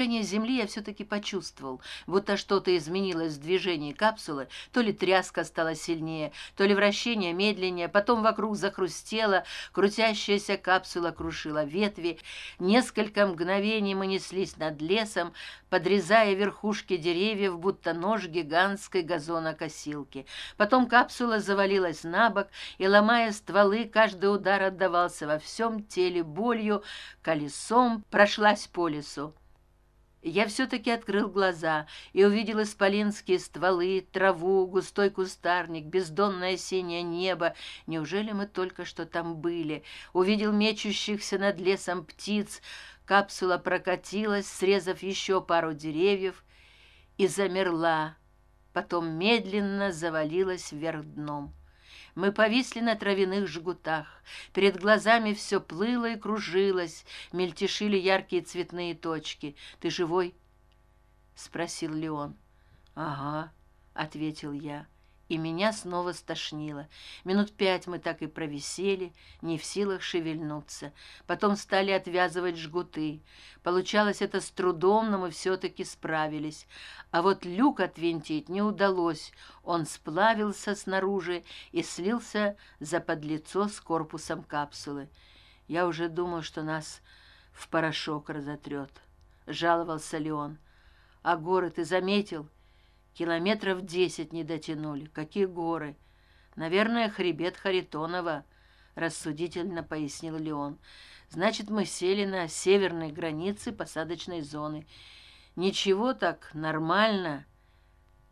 Движение земли я все-таки почувствовал, будто что-то изменилось в движении капсулы, то ли тряска стала сильнее, то ли вращение медленнее, потом вокруг захрустело, крутящаяся капсула крушила ветви. Несколько мгновений мы неслись над лесом, подрезая верхушки деревьев, будто нож гигантской газонокосилки. Потом капсула завалилась на бок, и, ломая стволы, каждый удар отдавался во всем теле болью, колесом прошлась по лесу я все таки открыл глаза и увидел исполинские стволы траву густой кустарник бездонное осеннее небо. Неужели мы только что там были? Увидел мечущихся над лесом птиц. Капсула прокатилась срезав еще пару деревьев и замерла. Потом медленно завалилась вверх дном мы повисли на травяных жгутах. Перед глазами все плыло и кружилось. Мельтешили яркие цветные точки. Ты живой спросил леон. Ага ответил я и меня снова стошнило. Минут пять мы так и провисели не в силах шевельнуться. Потом стали отвязывать жгуты. Получалось это с трудом но мы все таки справились. А вот люк отвинтить не удалось. Он сплавился снаружи и слился за подлицо с корпусом капсулы. Я уже думал что нас в порошок разотрет жаловался леон а горы ты заметил километров десять не дотянули. Какие горы? Наверное хребет харитонова рассудительно пояснил леон. Значит мы сели на северной границе посадочной зоны. Ничего так нормально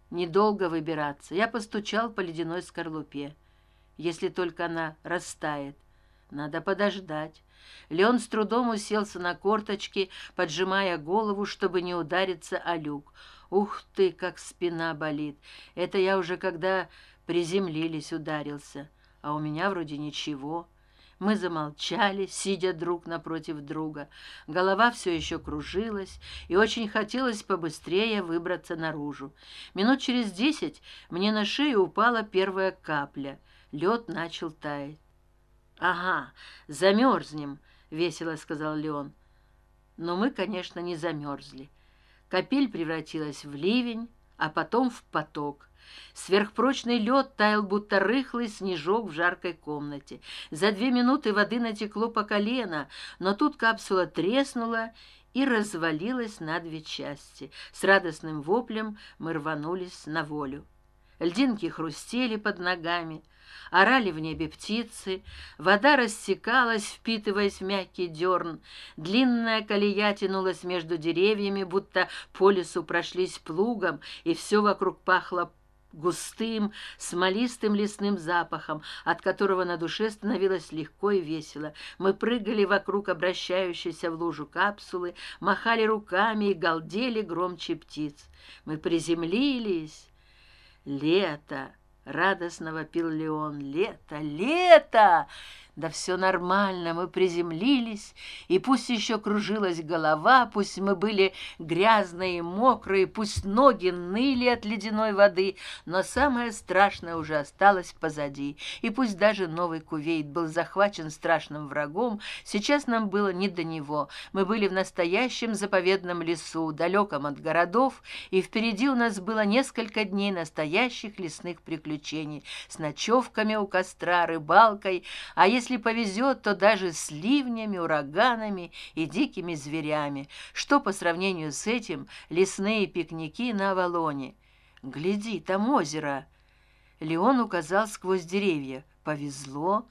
недолго выбираться. Я постучал по ледяной скорлупе. Если только она растает надо подождать леон с трудом уселся на корточки поджимая голову чтобы не удариться о люк. Ух ты как спина болит! Это я уже когда приземлились ударился. А у меня вроде ничего. Мы замолчали сидя друг напротив друга. Голова все еще кружилась и очень хотелось побыстрее выбраться наружу. Минут через десять мне на шею упала первая капля. Лед начал таять ага замерзнем весело сказал леон. Но мы конечно не замерзли. Капель превратилась в ливень а потом в поток. Сверхпрочный лед таял будто рыхлый снежок в жаркой комнате. За две минуты воды натекло по колено но тут капсула треснула и развалилась на две части. С радостным воплем мы рванулись на волю льдинки хрустели под ногами орали в небе птицы вода рассекалась впитываясь в мягкий дерн длинная колея тянулась между деревьями будто по лесу прошлись плугом и все вокруг пахло густым смолистым лесным запахом от которого на душе становилось легко и весело. Мы прыгали вокруг обращающейся в лужу капсулы махали руками и галдели громче птиц. Мы приземлились лето радостно вопил леон. Лето лето да все нормально мы приземлились и пусть еще кружилась голова пусть мы были грязные мокрые пусть ноги ныли от ледяной воды но самое страшное уже осталось позади. И пусть даже новый кувейт был захвачен страшным врагом сейчас нам было не до него. Мы были в настоящем заповедном лесу далеком от городов и впереди у нас было несколько дней настоящих лесных приключений с ночевками у костра рыбалкой. А если если повезет то даже с ливнями ураганами и дикими зверями. Что по сравнению с этим лесные пикники на авалоне? Гляди там озеро. Леон указал сквозь деревья. Повезло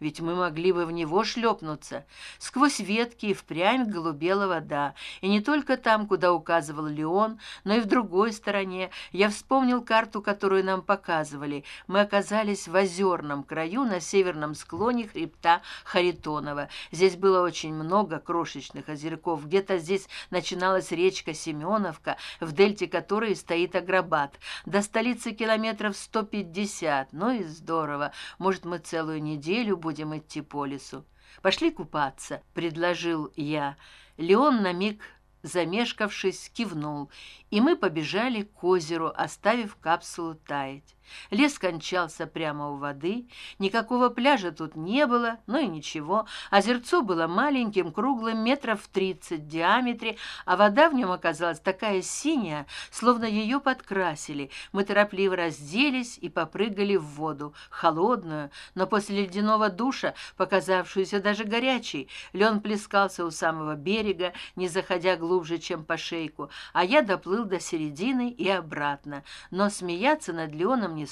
ведь мы могли бы в него шлепнуться. Сквозь ветки и впрямь голубела вода. И не только там куда указывал леон но и в другой стороне. Я вспомнил карту которую нам показывали. Мы оказались в озерном краю на северном склоне хребта харитонова. Здесь было очень много крошечных озерков. Где то здесь начиналась речка семеновка в дельте которой стоит агробат до столицы километров сто пятьдесят. Ну и здорово. Может мы целую неделю будем идти по лесу. Пошли купаться предложил я. Леон на миг замешкавшись кивнул и мы побежали к озеру оставив капсулу таять лес кончался прямо у воды. Никакого пляжа тут не было ну и ничего. Озерцо было маленьким круглым метров тридцать в диаметре а вода в нем оказалась такая синяя словно ее подкрасили. Мы торопливо разделись и попрыгали в воду холодную но после ледяного душа показавшуюся даже горячей. Лен плескался у самого берега не заходя глубже чем по шейку а я доплыл до середины и обратно. Но смеяться над леоном